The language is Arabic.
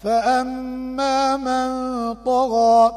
فأما من طغى